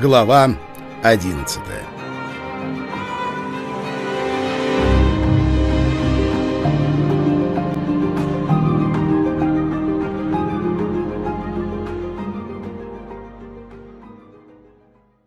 Глава одиннадцатая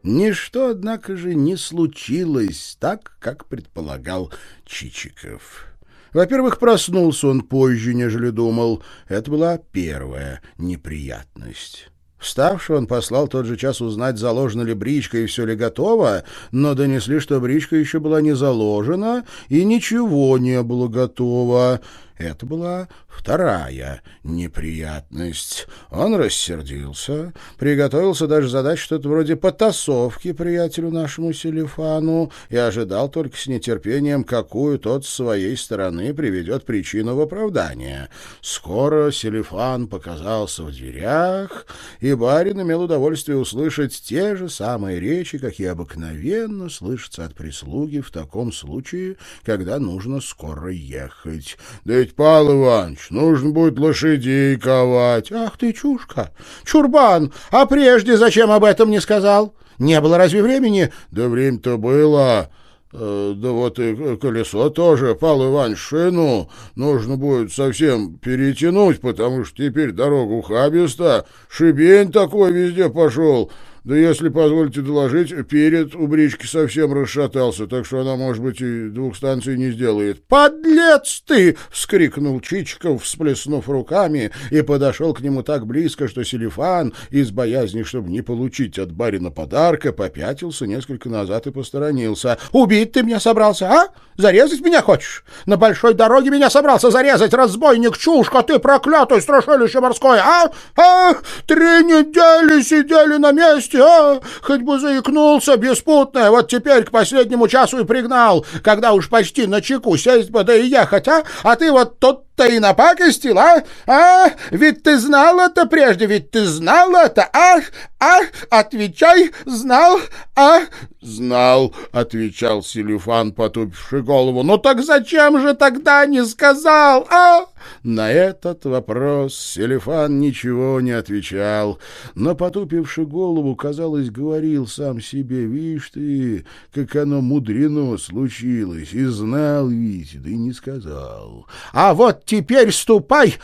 Ничто, однако же, не случилось так, как предполагал Чичиков. Во-первых, проснулся он позже, нежели думал. Это была первая неприятность. Вставший он послал тот же час узнать, заложена ли бричка и все ли готово, но донесли, что бричка еще была не заложена и ничего не было готово. Это была вторая неприятность. Он рассердился, приготовился даже задать что-то вроде потасовки приятелю нашему Селифану и ожидал только с нетерпением, какую тот с своей стороны приведет причину в оправдание. Скоро Селифан показался в дверях, и барин имел удовольствие услышать те же самые речи, какие обыкновенно слышатся от прислуги в таком случае, когда нужно скоро ехать. Да ведь, Павел Иванович, нужно будет лошадей ковать. Ах ты, чушка! Чурбан! А прежде зачем об этом не сказал? Не было разве времени? Да время-то было. Э, да вот и колесо тоже, Павел Иванович, шину нужно будет совсем перетянуть, потому что теперь дорога ухабиста, шибень такой везде пошел. Да если позволите доложить, перед у брички совсем расшатался, так что она, может быть, и двух станций не сделает. «Подлец ты!» — вскрикнул Чичиков, всплеснув руками, и подошел к нему так близко, что Селифан, из боязни, чтобы не получить от барина подарка, попятился несколько назад и посторонился. «Убить ты меня собрался, а? Зарезать меня хочешь? На большой дороге меня собрался зарезать, разбойник, чушка ты, проклятый страшилище морское, а? А? Три недели сидели на месте!» А? Хоть бы заикнулся, беспутная, вот теперь к последнему часу и пригнал, когда уж почти на чеку сесть бы, да и ехать, а? А ты вот тут-то и напакостил, а? А? Ведь ты знал это прежде, ведь ты знал это, а? А? Отвечай, знал, а? Знал, отвечал Селифан, потупивший голову. Ну так зачем же тогда не сказал, а? На этот вопрос Селифан ничего не отвечал, но, потупивший голову, казалось, говорил сам себе, «Вишь ты, как оно мудрено случилось, и знал ведь, да и не сказал». «А вот теперь ступай,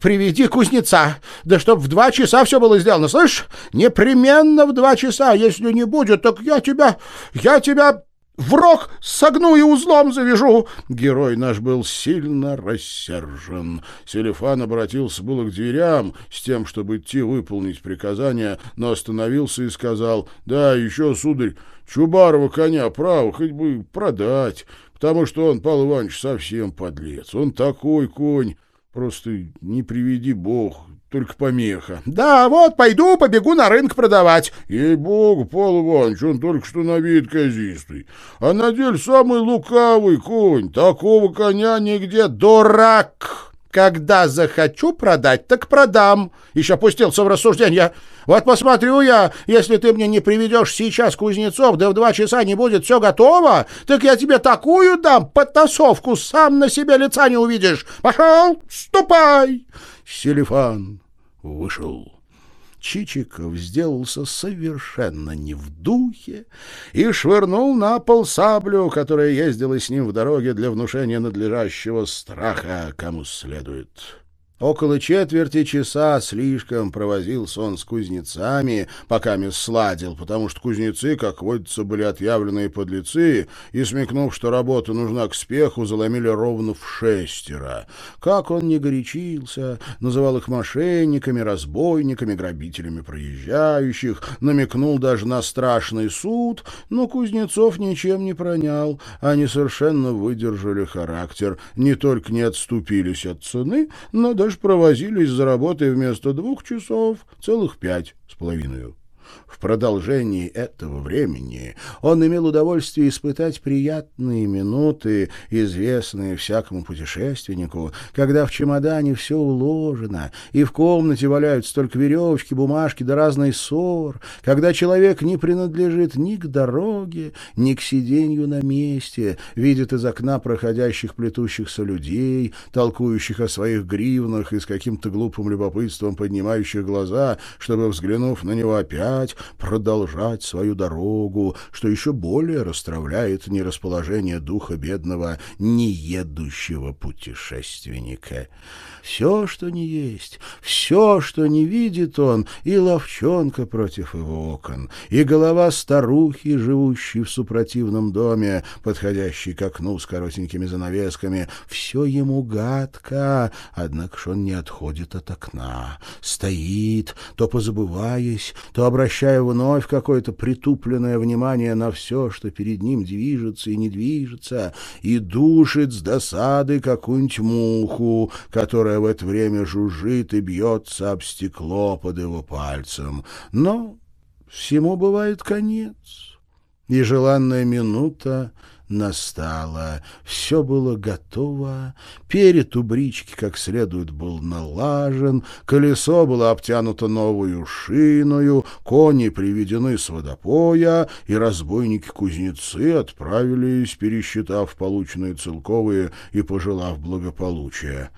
приведи кузнеца, да чтоб в два часа все было сделано, слышь? Непременно в два часа, если не будет, так я тебя, я тебя...» в рог согну и узлом завяжу. Герой наш был сильно рассержен. Селефан обратился было к дверям с тем, чтобы идти выполнить приказание, но остановился и сказал, «Да, еще, сударь, Чубарова коня, право, хоть бы продать, потому что он, Павел Иванович, совсем подлец. Он такой конь, просто не приведи бог, только помеха. — Да, вот, пойду, побегу на рынок продавать. — Ей-богу, Павел Иванович, он только что на вид казистый. А на деле самый лукавый конь. Такого коня нигде. Дурак! Когда захочу продать, так продам. Еще пустился в рассуждение. Вот посмотрю я, если ты мне не приведешь сейчас кузнецов, да в два часа не будет все готово, так я тебе такую дам подтасовку, сам на себе лица не увидишь. Пошел, ступай. Селифан вышел. Чичиков сделался совершенно не в духе и швырнул на пол саблю, которая ездила с ним в дороге для внушения надлежащего страха, кому следует. Около четверти часа слишком провозился он с кузнецами, пока мисс сладил, потому что кузнецы, как водится, были отъявленные подлецы, и, смекнув, что работа нужна к спеху, заломили ровно в шестеро. Как он не горячился, называл их мошенниками, разбойниками, грабителями проезжающих, намекнул даже на страшный суд, но кузнецов ничем не пронял, они совершенно выдержали характер, не только не отступились от цены, но даже даже провозились за работой вместо двух часов целых пять с половиной. В продолжении этого времени он имел удовольствие испытать приятные минуты, известные всякому путешественнику, когда в чемодане все уложено, и в комнате валяются только веревочки, бумажки да разный ссор, когда человек не принадлежит ни к дороге, ни к сиденью на месте, видит из окна проходящих плетущихся людей, толкующих о своих гривнах и с каким-то глупым любопытством поднимающих глаза, чтобы, взглянув на него опять, продолжать свою дорогу, что еще более расстравляет нерасположение духа бедного неедущего путешественника. Все, что не есть, все, что не видит он, и ловчонка против его окон, и голова старухи, живущей в супротивном доме, подходящей к окну с коротенькими занавесками, все ему гадко, однако ж он не отходит от окна, стоит, то позабываясь, то обращая вновь какое-то притупленное внимание на все, что перед ним движется и не движется, и душит с досады какую-нибудь муху, которая в это время жужжит и бьется об стекло под его пальцем. Но всему бывает конец, и желанная минута настала. Все было готово, перед у брички как следует был налажен, колесо было обтянуто новую шиною, кони приведены с водопоя, и разбойники-кузнецы отправились, пересчитав полученные целковые и пожелав благополучия.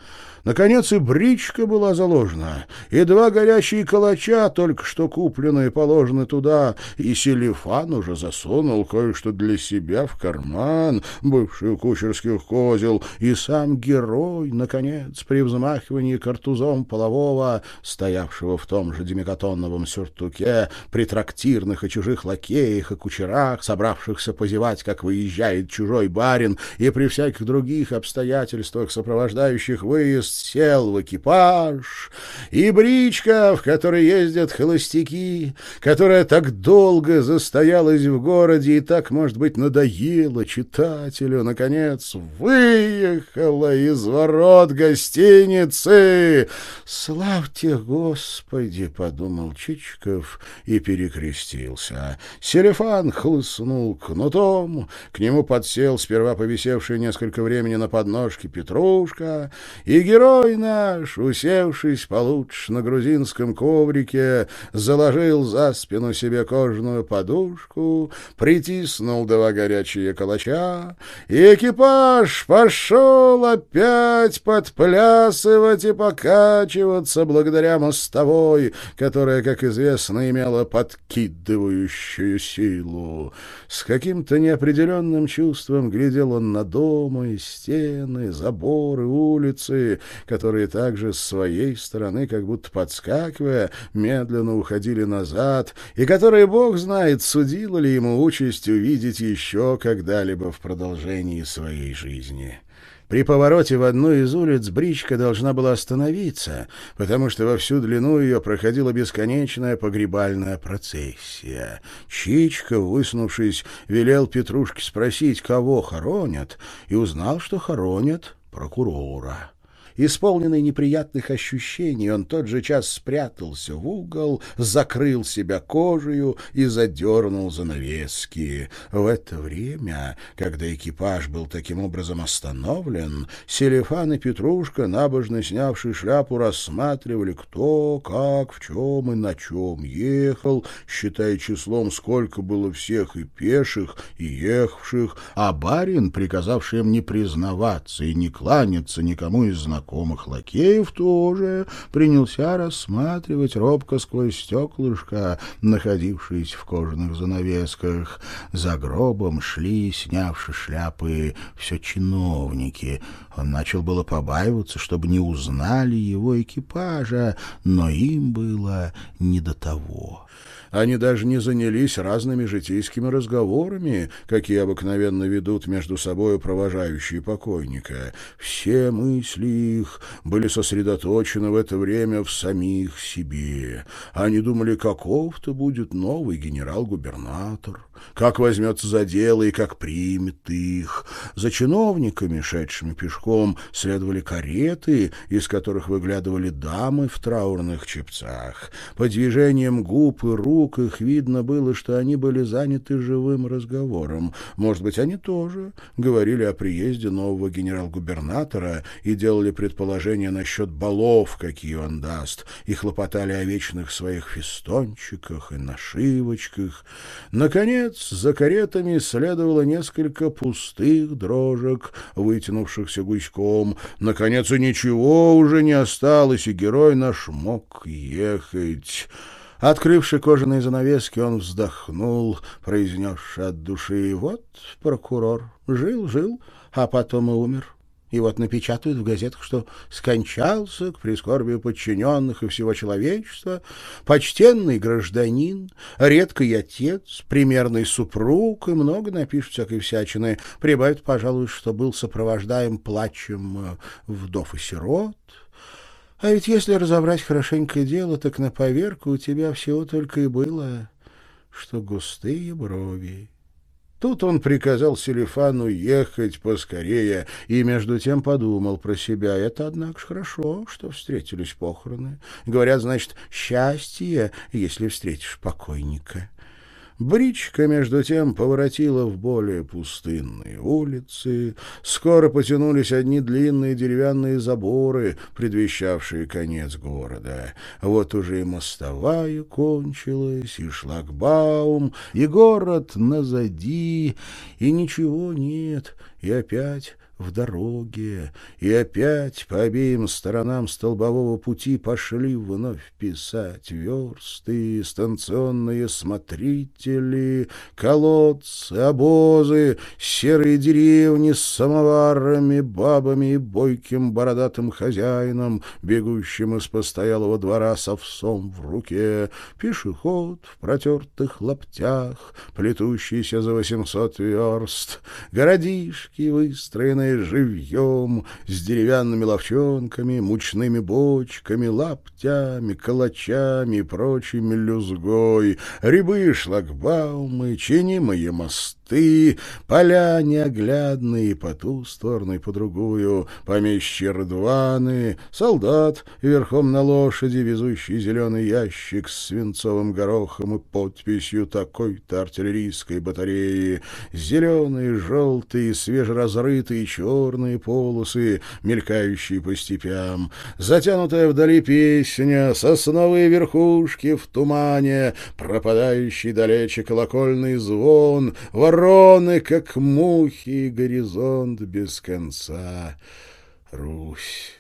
Наконец и бричка была заложена, и два горячие калача, только что купленные, положены туда, и Селифан уже засунул кое-что для себя в карман, бывший у кучерских козел, и сам герой, наконец, при взмахивании картузом полового, стоявшего в том же демикатонновом сюртуке, при трактирных и чужих лакеях и кучерах, собравшихся позевать, как выезжает чужой барин, и при всяких других обстоятельствах, сопровождающих выезд, сел в экипаж, и бричка, в которой ездят холостяки, которая так долго застоялась в городе и так, может быть, надоела читателю, наконец выехала из ворот гостиницы. «Славьте Господи!» — подумал Чичиков и перекрестился. Селефан хлыстнул кнутом, к нему подсел сперва повисевший несколько времени на подножке Петрушка, и герой Герой наш, усевшись получше на грузинском коврике, заложил за спину себе кожаную подушку, притиснул два горячие калача, и экипаж пошел опять подплясывать и покачиваться благодаря мостовой, которая, как известно, имела подкидывающую силу. С каким-то неопределенным чувством глядел он на дома стены, заборы, улицы, которые также с своей стороны, как будто подскакивая, медленно уходили назад, и которые, бог знает, судила ли ему участь увидеть еще когда-либо в продолжении своей жизни. При повороте в одну из улиц бричка должна была остановиться, потому что во всю длину ее проходила бесконечная погребальная процессия. Чичка, высунувшись, велел Петрушке спросить, кого хоронят, и узнал, что хоронят прокурора. Исполненный неприятных ощущений, он тот же час спрятался в угол, закрыл себя кожею и задернул занавески. В это время, когда экипаж был таким образом остановлен, Селефан и Петрушка, набожно снявший шляпу, рассматривали, кто, как, в чем и на чем ехал, считая числом, сколько было всех и пеших, и ехавших, а барин, приказавший им не признаваться и не кланяться никому из знакомых, знакомых лакеев тоже принялся рассматривать робко сквозь стеклышко, находившись в кожаных занавесках. За гробом шли, снявши шляпы, все чиновники. Он начал было побаиваться, чтобы не узнали его экипажа, но им было не до того. Они даже не занялись разными житейскими разговорами, какие обыкновенно ведут между собой провожающие покойника. Все мысли их были сосредоточены в это время в самих себе. Они думали, каков-то будет новый генерал-губернатор, как возьмется за дело и как примет их. За чиновниками, шедшими пешком, следовали кареты, из которых выглядывали дамы в траурных чепцах. По движениям губ и рук их видно было, что они были заняты живым разговором. Может быть, они тоже говорили о приезде нового генерал-губернатора и делали предположения насчет балов, какие он даст, и хлопотали о вечных своих фестончиках и нашивочках. Наконец, за каретами следовало несколько пустых дрожек, вытянувшихся гуськом. Наконец, и ничего уже не осталось, и герой наш мог ехать. Открывши кожаные занавески, он вздохнул, произнесши от души «Вот прокурор, жил-жил, а потом и умер». И вот напечатают в газетах, что скончался к прискорбию подчиненных и всего человечества почтенный гражданин, редкий отец, примерный супруг, и много напишут всякой всячины. Прибавят, пожалуй, что был сопровождаем плачем э, вдов и сирот. А ведь если разобрать хорошенько дело, так на поверку у тебя всего только и было, что густые брови. Тут он приказал Селифану ехать поскорее и между тем подумал про себя. Это, однако, ж хорошо, что встретились похороны. Говорят, значит, счастье, если встретишь покойника. Бричка, между тем, поворотила в более пустынные улицы. Скоро потянулись одни длинные деревянные заборы, предвещавшие конец города. Вот уже и мостовая кончилась, и шлагбаум, и город назади, и ничего нет, и опять в дороге, и опять по обеим сторонам столбового пути пошли вновь писать версты, станционные смотрители, колодцы, обозы, серые деревни с самоварами, бабами и бойким бородатым хозяином, бегущим из постоялого двора с овсом в руке, пешеход в протертых лаптях, плетущийся за восемьсот верст, городишки, выстроенные наполненные живьем, с деревянными ловчонками, мучными бочками, лаптями, калачами и прочей мелюзгой, рябы, шлагбаумы, чинимые мосты, ты, поля неоглядные по ту сторону и по другую, помещи рдваны, солдат верхом на лошади, везущий зеленый ящик с свинцовым горохом и подписью такой-то артиллерийской батареи, зеленые, желтые, свежеразрытые черные полосы, мелькающие по степям, затянутая вдали песня, сосновые верхушки в тумане, пропадающий далече колокольный звон, вор вороны, как мухи, горизонт без конца. Русь.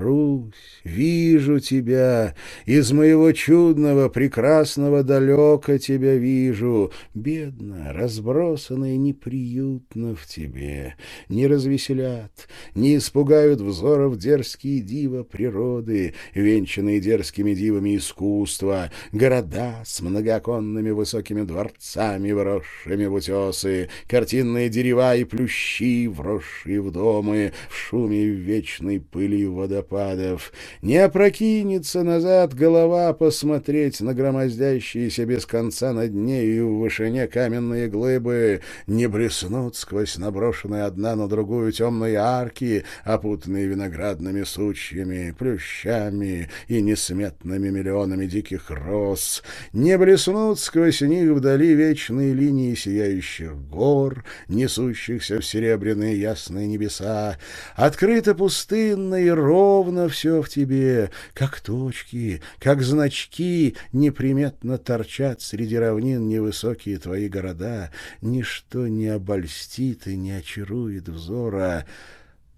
Русь, вижу тебя, из моего чудного, прекрасного далека тебя вижу, бедно, разбросанно и неприютно в тебе, не развеселят, не испугают взоров дерзкие дива природы, венчанные дерзкими дивами искусства, города с многооконными высокими дворцами, вросшими в утесы, картинные дерева и плющи, вросшие в домы, в шуме вечной пыли вода водопадов, не опрокинется назад голова посмотреть на громоздящиеся без конца на дне и в вышине каменные глыбы, не блеснут сквозь наброшенные одна на другую темные арки, опутанные виноградными сучьями, плющами и несметными миллионами диких роз, не блеснут сквозь них вдали вечные линии сияющих гор, несущихся в серебряные ясные небеса, открыто пустынные ров, ровно все в тебе, как точки, как значки неприметно торчат среди равнин невысокие твои города. Ничто не обольстит и не очарует взора.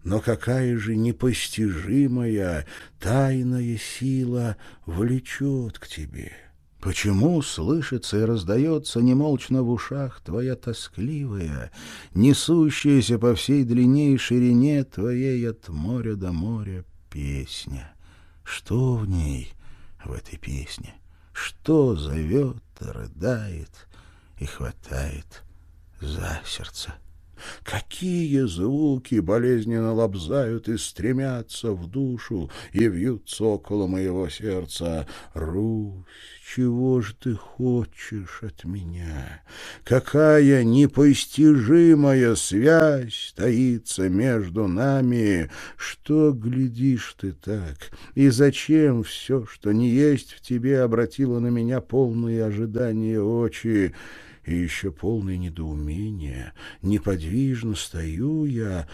Но какая же непостижимая, тайная сила влечет к тебе? Почему слышится и раздается немолчно в ушах твоя тоскливая, несущаяся по всей длине и ширине твоей от моря до моря песня. Что в ней, в этой песне? Что зовет, рыдает и хватает за сердце? Какие звуки болезненно лобзают и стремятся в душу и вьются около моего сердца. Русь, чего же ты хочешь от меня? Какая непостижимая связь таится между нами? Что глядишь ты так? И зачем все, что не есть в тебе, обратило на меня полные ожидания очи? И еще полное недоумение. Неподвижно стою я,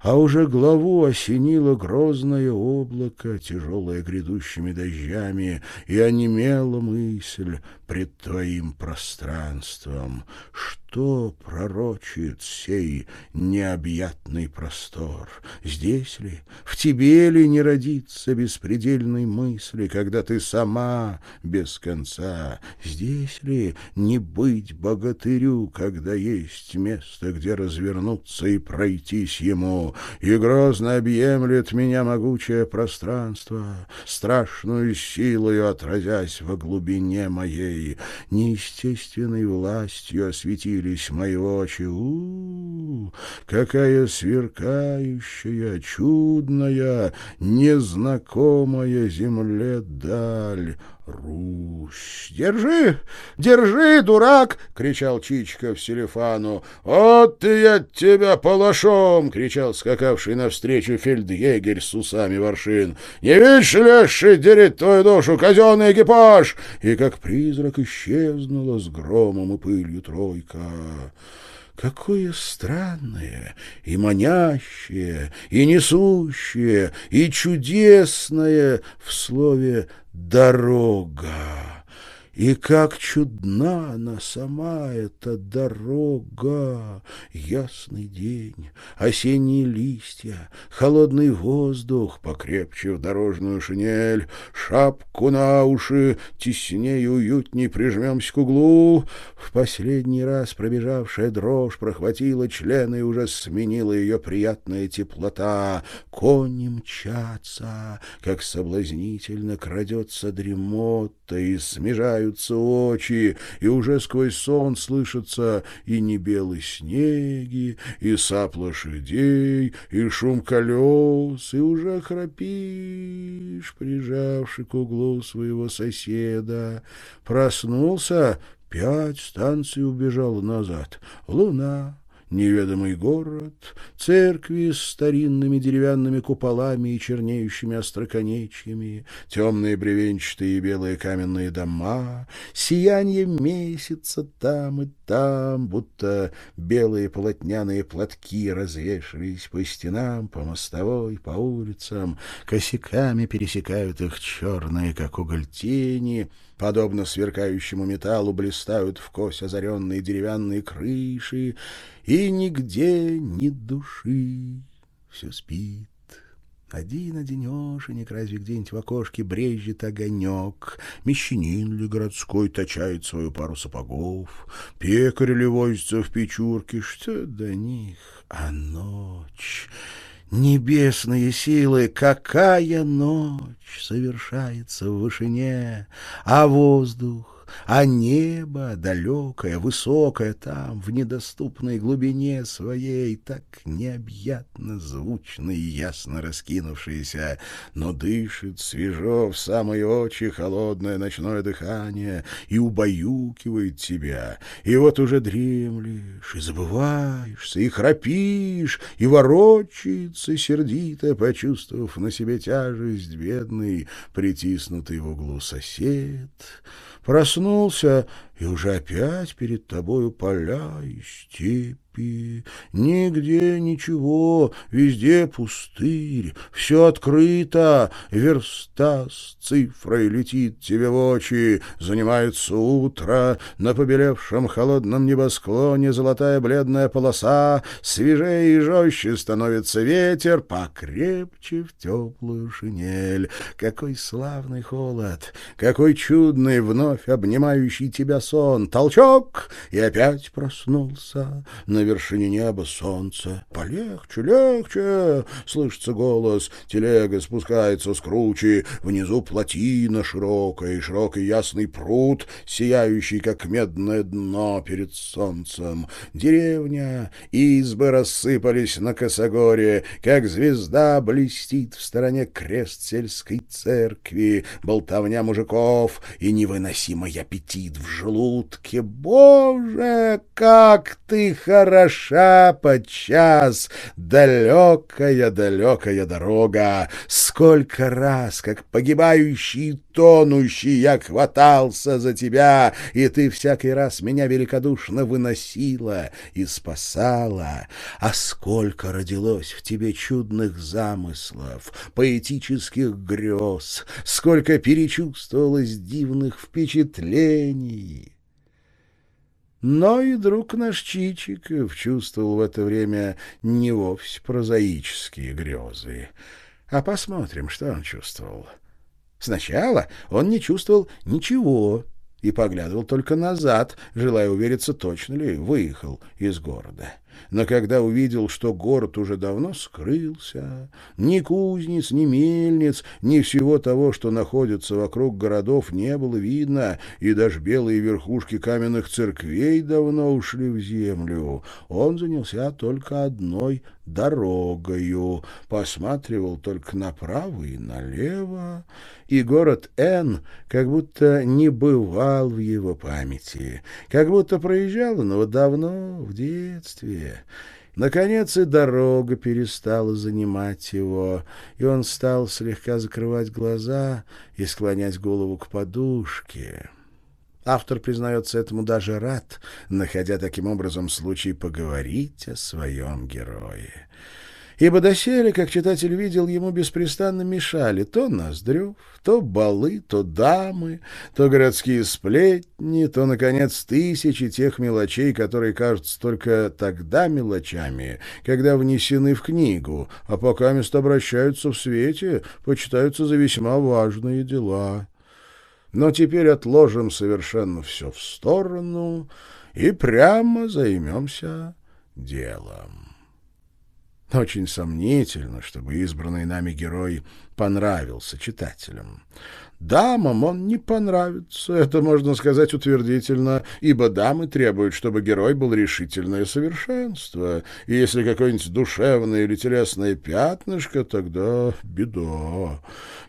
а уже главу осенило грозное облако, тяжелое грядущими дождями, и онемела мысль, пред твоим пространством. Что пророчит сей необъятный простор? Здесь ли, в тебе ли не родится беспредельной мысли, когда ты сама без конца? Здесь ли не быть богатырю, когда есть место, где развернуться и пройтись ему? И грозно объемлет меня могучее пространство, страшную силою отразясь во глубине моей, неестественной властью осветились мои очи. У, -у, -у какая сверкающая, чудная, незнакомая земле даль! Русь! Держи! Держи, дурак! — кричал Чичиков Селефану. — Вот ты я тебя палашом! — кричал скакавший навстречу фельдъегерь с усами воршин. — Не видишь, леший, дерет твою душу казенный экипаж! И как призрак исчезнула с громом и пылью тройка. Какое странное и манящее, и несущее, и чудесное в слове «дорога». И как чудна она сама, эта дорога! Ясный день, осенние листья, холодный воздух, покрепче в дорожную шинель, шапку на уши, теснее уютней прижмемся к углу. В последний раз пробежавшая дрожь прохватила члены и уже сменила ее приятная теплота. Кони мчатся, как соблазнительно крадется дремота и смежает смыкаются очи, и уже сквозь сон слышатся и небелые снеги, и сап лошадей, и шум колес, и уже храпишь, прижавший к углу своего соседа. Проснулся, пять станций убежал назад. Луна, неведомый город, церкви с старинными деревянными куполами и чернеющими остроконечьями, темные бревенчатые и белые каменные дома, сияние месяца там и там, будто белые полотняные платки развешались по стенам, по мостовой, по улицам, косяками пересекают их черные, как уголь, тени, подобно сверкающему металлу, блистают в кось озаренные деревянные крыши, и нигде ни души. Все спит. Один одинешенек, разве где-нибудь в окошке брежет огонек, Мещанин ли городской точает свою пару сапогов, Пекарь ли возится в печурке, что до них, а ночь... Небесные силы, какая ночь совершается в вышине, а воздух а небо далекое, высокое там, в недоступной глубине своей, так необъятно звучно и ясно раскинувшееся, но дышит свежо в самые очи холодное ночное дыхание и убаюкивает тебя, и вот уже дремлешь, и забываешься, и храпишь, и ворочается сердито, почувствовав на себе тяжесть бедный, притиснутый в углу сосед, Проснулся, и уже опять перед тобою поля и степи. Нигде ничего, везде пустырь, все открыто, верста с цифрой летит тебе в очи, занимается утро, на побелевшем холодном небосклоне золотая бледная полоса, свежее и жестче становится ветер, покрепче в теплую шинель. Какой славный холод, какой чудный вновь обнимающий тебя сон. Толчок, и опять проснулся. На вершине неба солнце. «Полегче, легче!» — слышится голос. Телега спускается с кручи. Внизу плотина широкая и широкий ясный пруд, сияющий, как медное дно перед солнцем. Деревня, избы рассыпались на косогоре, как звезда блестит в стороне крест сельской церкви, болтовня мужиков и невыносимый аппетит в желудке. «Боже, как ты хорош!» хороша подчас далекая-далекая дорога, Сколько раз, как погибающий тонущий, я хватался за тебя, и ты всякий раз меня великодушно выносила и спасала. А сколько родилось в тебе чудных замыслов, поэтических грез, сколько перечувствовалось дивных впечатлений. Но и друг наш Чичиков чувствовал в это время не вовсе прозаические грезы. А посмотрим, что он чувствовал. Сначала он не чувствовал ничего и поглядывал только назад, желая увериться, точно ли выехал из города но когда увидел, что город уже давно скрылся, ни кузниц, ни мельниц, ни всего того, что находится вокруг городов, не было видно, и даже белые верхушки каменных церквей давно ушли в землю, он занялся только одной дорогою, посматривал только направо и налево, и город Н как будто не бывал в его памяти, как будто проезжал он его давно, в детстве. Наконец и дорога перестала занимать его, и он стал слегка закрывать глаза и склонять голову к подушке. Автор признается этому даже рад, находя таким образом случай поговорить о своем герое ибо доселе, как читатель видел, ему беспрестанно мешали то Ноздрев, то балы, то дамы, то городские сплетни, то, наконец, тысячи тех мелочей, которые кажутся только тогда мелочами, когда внесены в книгу, а пока место обращаются в свете, почитаются за весьма важные дела. Но теперь отложим совершенно все в сторону и прямо займемся делом. Очень сомнительно, чтобы избранный нами герой понравился читателям. Дамам он не понравится, это можно сказать утвердительно, ибо дамы требуют, чтобы герой был решительное совершенство, и если какое-нибудь душевное или телесное пятнышко, тогда беда.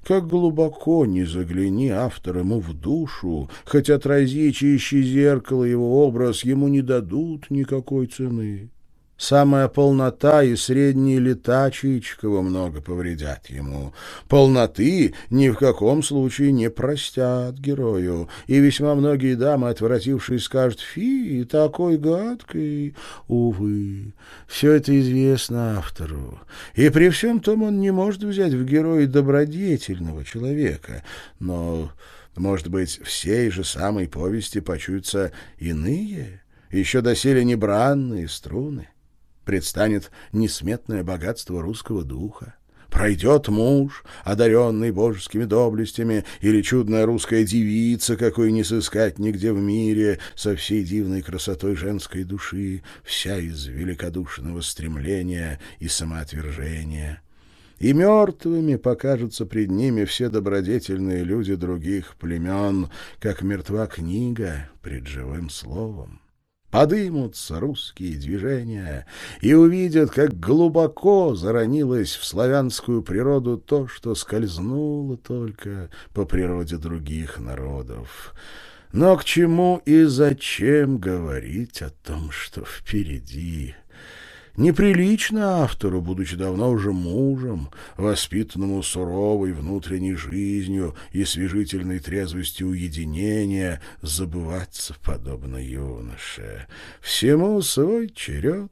Как глубоко не загляни автор ему в душу, хоть отрази чище зеркало его образ, ему не дадут никакой цены. Самая полнота и средние лета Чичикова много повредят ему. Полноты ни в каком случае не простят герою, и весьма многие дамы, отвратившие, скажут «Фи, такой гадкий». Увы, все это известно автору, и при всем том он не может взять в героя добродетельного человека, но, может быть, всей же самой повести почуются иные, еще доселе небранные струны предстанет несметное богатство русского духа. Пройдет муж, одаренный божескими доблестями, или чудная русская девица, какой не сыскать нигде в мире, со всей дивной красотой женской души, вся из великодушного стремления и самоотвержения. И мертвыми покажутся пред ними все добродетельные люди других племен, как мертва книга пред живым словом подымутся русские движения и увидят, как глубоко заронилось в славянскую природу то, что скользнуло только по природе других народов. Но к чему и зачем говорить о том, что впереди Неприлично автору, будучи давно уже мужем, воспитанному суровой внутренней жизнью и свежительной трезвостью уединения, забываться подобно юноше. Всему свой черед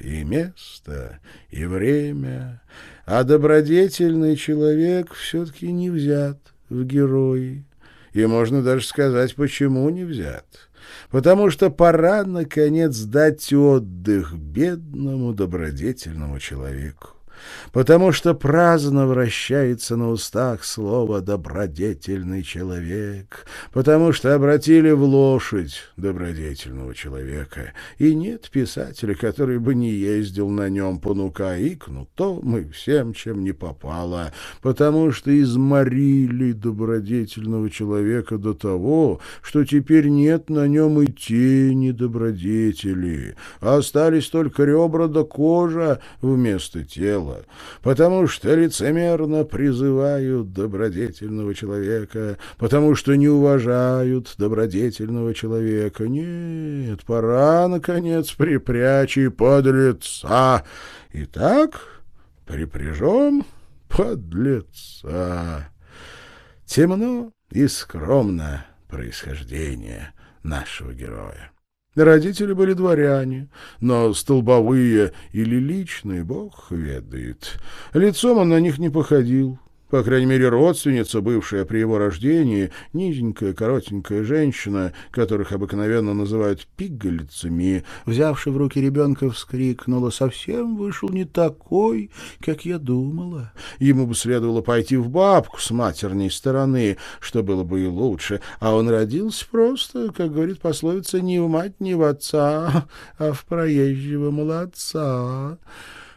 и место, и время, а добродетельный человек все-таки не взят в герои. И можно даже сказать, почему не взят потому что пора, наконец, дать отдых бедному добродетельному человеку потому что праздно вращается на устах слово «добродетельный человек», потому что обратили в лошадь добродетельного человека, и нет писателя, который бы не ездил на нем понука и кнутом и всем, чем не попало, потому что изморили добродетельного человека до того, что теперь нет на нем и тени добродетели, а остались только ребра да кожа вместо тела дело, потому что лицемерно призывают добродетельного человека, потому что не уважают добродетельного человека. Нет, пора, наконец, припрячь и подлеца. Итак, припряжем Подлеца! Темно и скромно происхождение нашего героя. Родители были дворяне, но столбовые или личные, бог ведает. Лицом он на них не походил, по крайней мере, родственница, бывшая при его рождении, низенькая, коротенькая женщина, которых обыкновенно называют пигалицами, взявши в руки ребенка, вскрикнула, совсем вышел не такой, как я думала. Ему бы следовало пойти в бабку с матерней стороны, что было бы и лучше, а он родился просто, как говорит пословица, не в мать, не в отца, а в проезжего молодца.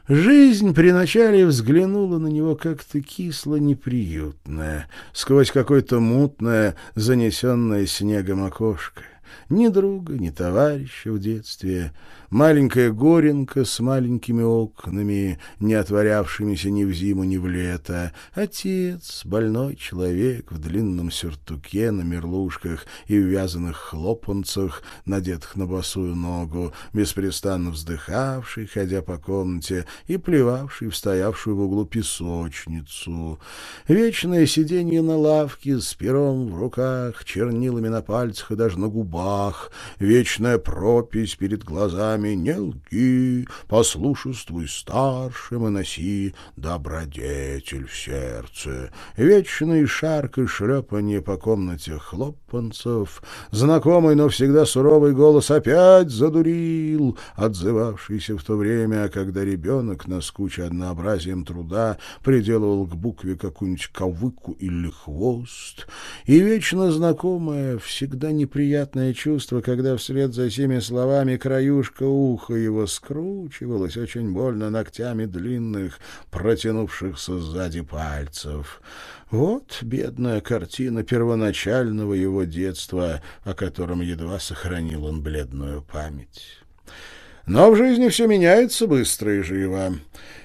Жизнь при начале взглянула на него как-то кисло-неприютная, сквозь какое-то мутное, занесенное снегом окошко. Ни друга, ни товарища в детстве, маленькая горенка с маленькими окнами, не отворявшимися ни в зиму, ни в лето, отец, больной человек в длинном сюртуке на мерлушках и в вязаных хлопанцах, надетых на босую ногу, беспрестанно вздыхавший, ходя по комнате, и плевавший в стоявшую в углу песочницу. Вечное сиденье на лавке с пером в руках, чернилами на пальцах и даже на губах, вечная пропись перед глазами, нами не лги, послушествуй старшим и носи добродетель в сердце. Вечный шарк и шлепанье по комнате хлопанцев, знакомый, но всегда суровый голос опять задурил, отзывавшийся в то время, когда ребенок, наскуча однообразием труда, приделывал к букве какую-нибудь кавыку или хвост, и вечно знакомое, всегда неприятное чувство, когда вслед за всеми словами краюшка ухо его скручивалось очень больно ногтями длинных, протянувшихся сзади пальцев. Вот бедная картина первоначального его детства, о котором едва сохранил он бледную память. Но в жизни все меняется быстро и живо.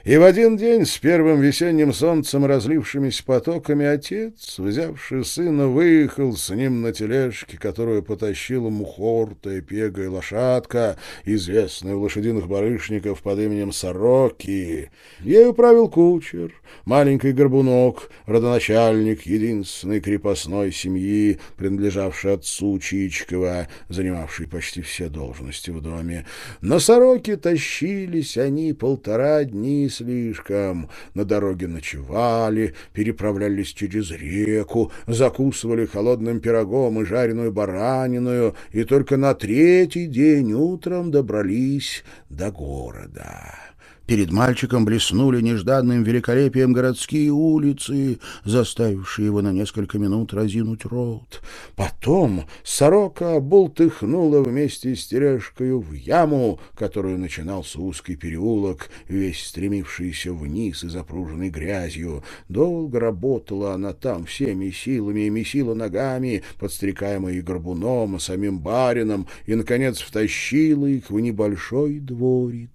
И в один день с первым весенним солнцем, разлившимися потоками, отец, взявший сына, выехал с ним на тележке, которую потащила мухортая пегая лошадка, известная у лошадиных барышников под именем Сороки. Ею правил кучер, маленький горбунок, родоначальник единственной крепостной семьи, принадлежавшей отцу Чичкова, занимавший почти все должности в доме. На Сороки тащились они полтора дни слишком. На дороге ночевали, переправлялись через реку, закусывали холодным пирогом и жареную баранину, и только на третий день утром добрались до города. Перед мальчиком блеснули нежданным великолепием городские улицы, заставившие его на несколько минут разинуть рот. Потом сорока бултыхнула вместе с тележкою в яму, которую начинался узкий переулок, весь стремившийся вниз и запруженный грязью. Долго работала она там всеми силами и месила ногами, подстрекаемая и горбуном, и самим барином, и, наконец, втащила их в небольшой дворик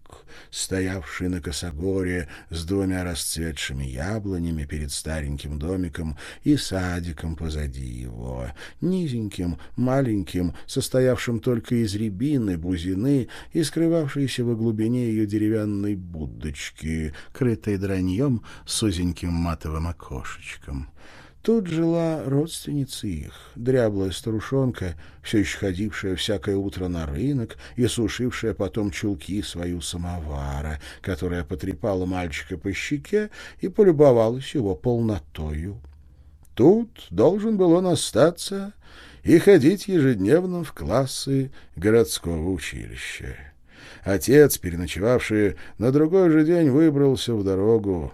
стоявший на косогоре с двумя расцветшими яблонями перед стареньким домиком и садиком позади его, низеньким, маленьким, состоявшим только из рябины, бузины и скрывавшейся во глубине ее деревянной будочки, крытой драньем с узеньким матовым окошечком. Тут жила родственница их, дряблая старушонка, все еще ходившая всякое утро на рынок и сушившая потом чулки свою самовара, которая потрепала мальчика по щеке и полюбовалась его полнотою. Тут должен был он остаться и ходить ежедневно в классы городского училища. Отец, переночевавший, на другой же день выбрался в дорогу.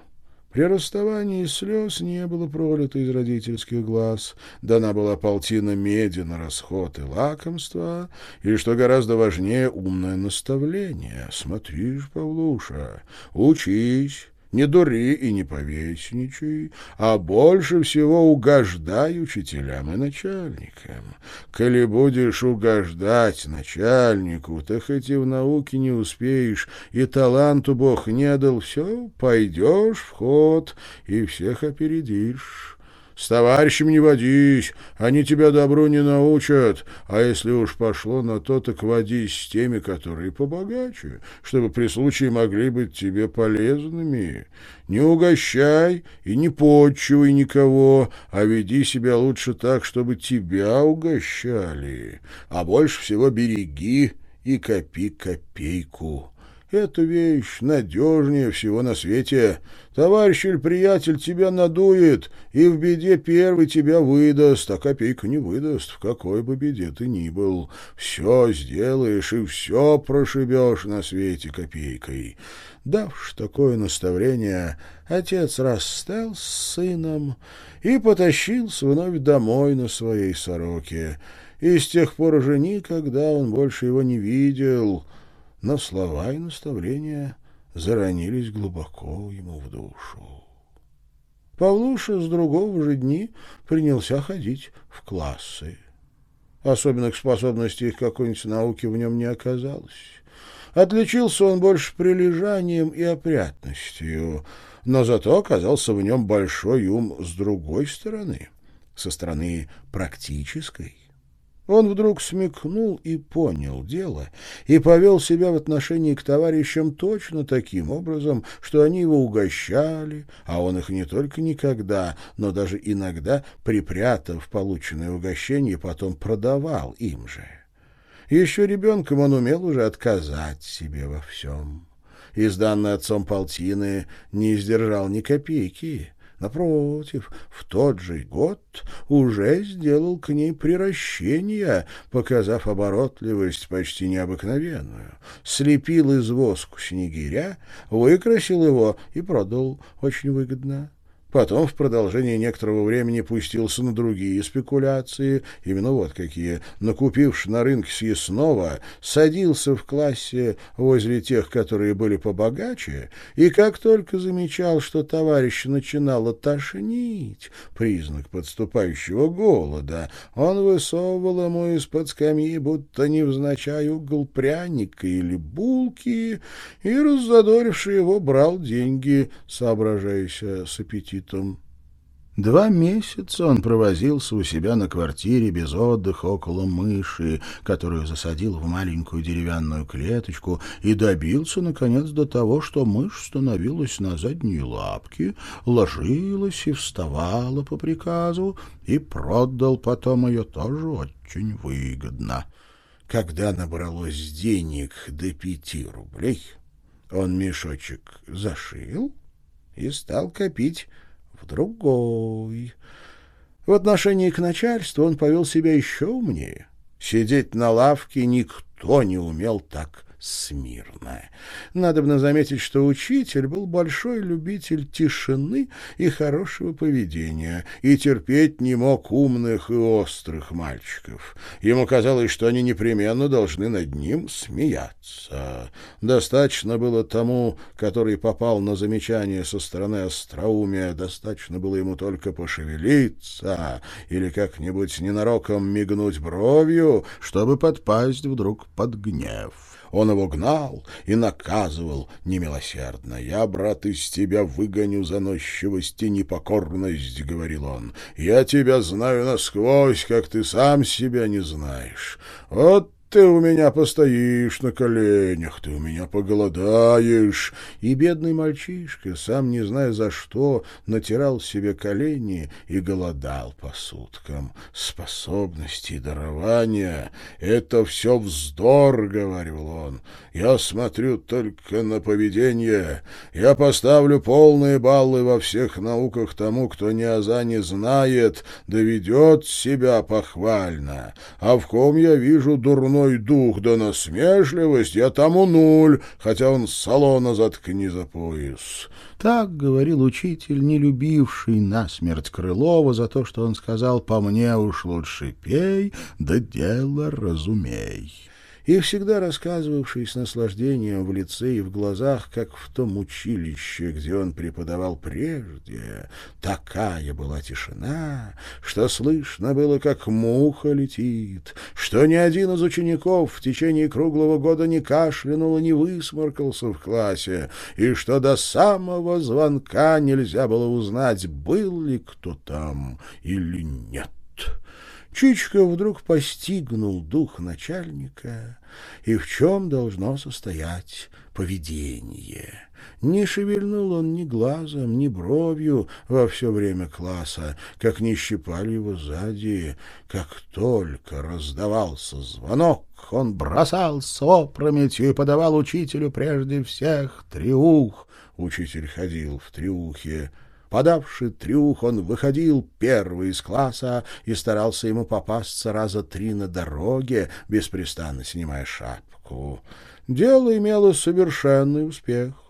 При расставании слез не было пролито из родительских глаз, дана была полтина меди на расход и лакомство, и, что гораздо важнее, умное наставление. Смотри ж, Павлуша, учись, не дури и не повесничай, а больше всего угождай учителям и начальникам. Коли будешь угождать начальнику, то хоть и в науке не успеешь, и таланту Бог не дал, все, пойдешь в ход и всех опередишь. С товарищами не водись, они тебя добру не научат, а если уж пошло на то, так водись с теми, которые побогаче, чтобы при случае могли быть тебе полезными. Не угощай и не почивай никого, а веди себя лучше так, чтобы тебя угощали. А больше всего береги и копи копейку. Эта вещь надежнее всего на свете. Товарищ или приятель тебя надует, и в беде первый тебя выдаст, а копейку не выдаст, в какой бы беде ты ни был. Все сделаешь и все прошибешь на свете копейкой. Давши такое наставление, отец расстал с сыном и потащился вновь домой на своей сороке. И с тех пор уже никогда он больше его не видел — но слова и наставления заронились глубоко ему в душу. Павлуша с другого же дни принялся ходить в классы. Особенных способностей к какой-нибудь науке в нем не оказалось. Отличился он больше прилежанием и опрятностью, но зато оказался в нем большой ум с другой стороны, со стороны практической. Он вдруг смекнул и понял дело, и повел себя в отношении к товарищам точно таким образом, что они его угощали, а он их не только никогда, но даже иногда, припрятав полученное угощение, потом продавал им же. Еще ребенком он умел уже отказать себе во всем. Из данной отцом полтины не сдержал ни копейки, Напротив, в тот же год уже сделал к ней приращение, показав оборотливость почти необыкновенную. Слепил из воску снегиря, выкрасил его и продал очень выгодно. Потом в продолжении некоторого времени пустился на другие спекуляции, именно вот какие. Накупивши на рынке съестного, садился в классе возле тех, которые были побогаче, и как только замечал, что товарищ начинало тошнить, признак подступающего голода, он высовывал ему из-под скамьи, будто невзначай угол пряника или булки, и, раззадоривший его, брал деньги, соображаясь с аппетитом аппетитом. Два месяца он провозился у себя на квартире без отдыха около мыши, которую засадил в маленькую деревянную клеточку, и добился, наконец, до того, что мышь становилась на задние лапки, ложилась и вставала по приказу, и продал потом ее тоже очень выгодно. Когда набралось денег до пяти рублей, он мешочек зашил и стал копить в другой. В отношении к начальству он повел себя еще умнее. Сидеть на лавке никто не умел так смирно. Надобно заметить, что учитель был большой любитель тишины и хорошего поведения и терпеть не мог умных и острых мальчиков. Ему казалось, что они непременно должны над ним смеяться. Достаточно было тому, который попал на замечание со стороны остроумия, достаточно было ему только пошевелиться или как-нибудь ненароком мигнуть бровью, чтобы подпасть вдруг под гнев. Он его гнал и наказывал немилосердно. «Я, брат, из тебя выгоню заносчивость и непокорность», — говорил он. «Я тебя знаю насквозь, как ты сам себя не знаешь. Вот ты у меня постоишь на коленях, ты у меня поголодаешь. И бедный мальчишка, сам не зная за что, натирал себе колени и голодал по суткам. Способности и дарования — это все вздор, — говорил он. Я смотрю только на поведение. Я поставлю полные баллы во всех науках тому, кто ни аза не знает, доведет себя похвально. А в ком я вижу дурной дурной дух да насмешливость, я тому нуль, хотя он салона заткни за пояс. Так говорил учитель, не любивший насмерть Крылова за то, что он сказал «по мне уж лучше пей, да дело разумей». И всегда рассказывавший с наслаждением в лице и в глазах, как в том училище, где он преподавал прежде, такая была тишина, что слышно было, как муха летит, что ни один из учеников в течение круглого года не кашлянул и не высморкался в классе, и что до самого звонка нельзя было узнать, был ли кто там или нет. Чичка вдруг постигнул дух начальника и в чем должно состоять поведение. Не шевельнул он ни глазом, ни бровью во все время класса, как не щипали его сзади. Как только раздавался звонок, он бросался опрометью и подавал учителю прежде всех триух. Учитель ходил в триухе. Подавший трюх, он выходил первый из класса и старался ему попасться раза три на дороге, беспрестанно снимая шапку. Дело имело совершенный успех.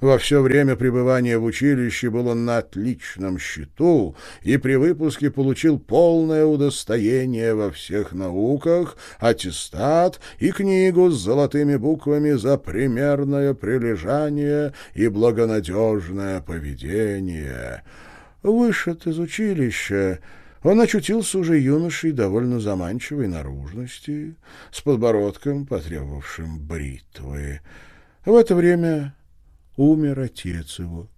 Во все время пребывания в училище был он на отличном счету и при выпуске получил полное удостоение во всех науках, аттестат и книгу с золотыми буквами за примерное прилежание и благонадежное поведение. Вышед из училища, он очутился уже юношей довольно заманчивой наружности, с подбородком, потребовавшим бритвы. В это время умер отец его.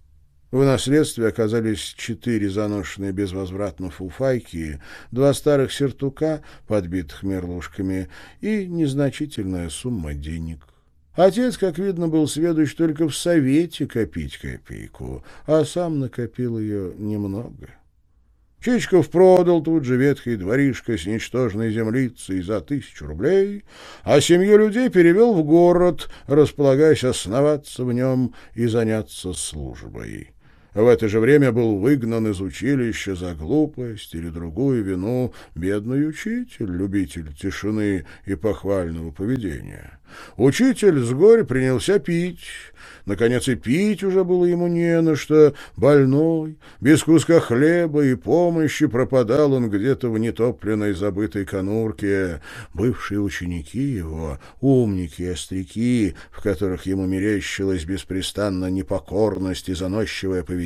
В наследстве оказались четыре заношенные безвозвратно фуфайки, два старых сертука, подбитых мерлушками, и незначительная сумма денег. Отец, как видно, был сведущ только в совете копить копейку, а сам накопил ее немного. Чичков продал тут же ветхий дворишко с ничтожной землицей за тысячу рублей, а семью людей перевел в город, располагаясь основаться в нем и заняться службой. В это же время был выгнан из училища за глупость или другую вину бедный учитель, любитель тишины и похвального поведения. Учитель с горя принялся пить, Наконец и пить уже было ему не на что. Больной, без куска хлеба и помощи пропадал он где-то в нетопленной забытой конурке. Бывшие ученики его, умники и остряки, в которых ему мерещилась беспрестанно непокорность и заносчивое поведение,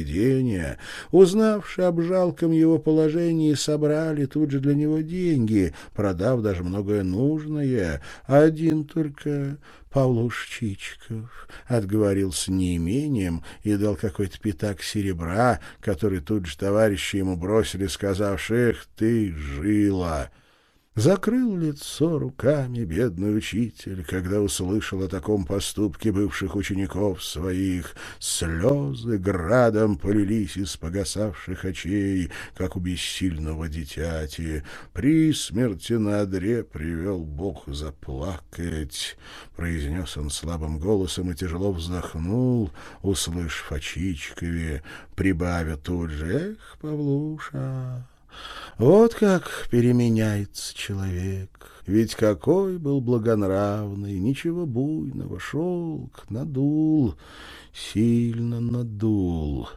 узнавши об жалком его положении, собрали тут же для него деньги, продав даже многое нужное. Один только Павлуш Чичиков отговорился неимением и дал какой-то пятак серебра, который тут же товарищи ему бросили, сказавши «Эх ты, жила!» Закрыл лицо руками бедный учитель, когда услышал о таком поступке бывших учеников своих. Слезы градом полились из погасавших очей, как у бессильного дитяти. При смерти на одре привел Бог заплакать. Произнес он слабым голосом и тяжело вздохнул, услышав о Чичкове, прибавя тут же «Эх, Павлуша!» Вот как переменяется человек. Ведь какой был благонравный, ничего буйного, шелк, надул, сильно надул.